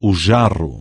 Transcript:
o jarro.